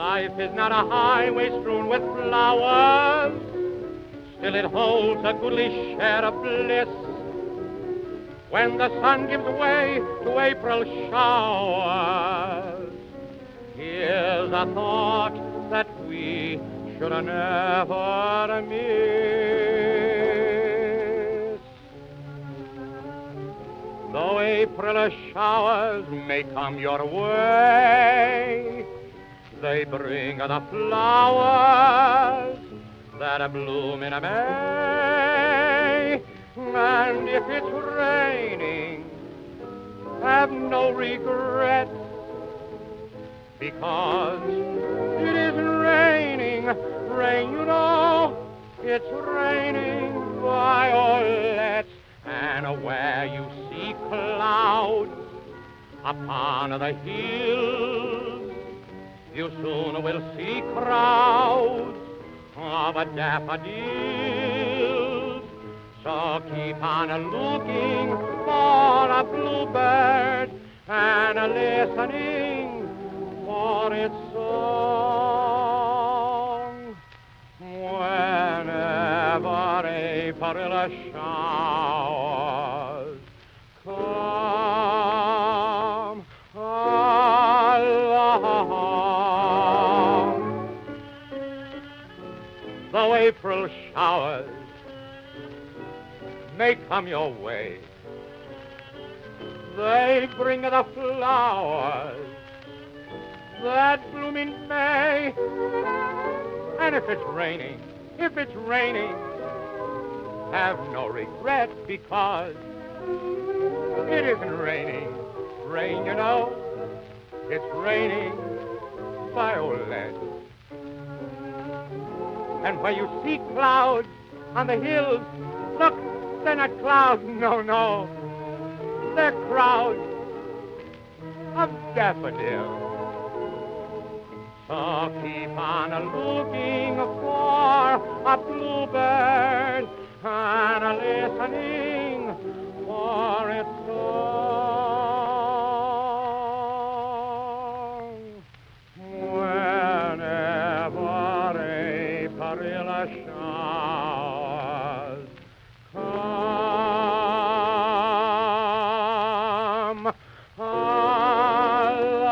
on a highway strewn with flowers, still it holds a goodly share of bliss. When the sun gives way to April showers, here's a thought that we should never miss. Though April showers may come your way, they bring the flowers that bloom in May. And if it's raining, have no regret because it is raining, rain, you know, it's raining violets. And where you see clouds upon the hills, you soon will see crowds of daffodils. So keep on looking for a bluebird and a listening for its song. Whenever April showers come though April showers may come your way. They bring the flowers that bloom in May. And if it's raining, if it's raining, have no regret because it isn't raining. Rain, you know, it's raining violets. And where you see clouds on the hills, look, they're not clouds, no, no. They're crowds of daffodils. So keep on looking for a bluebird and listening far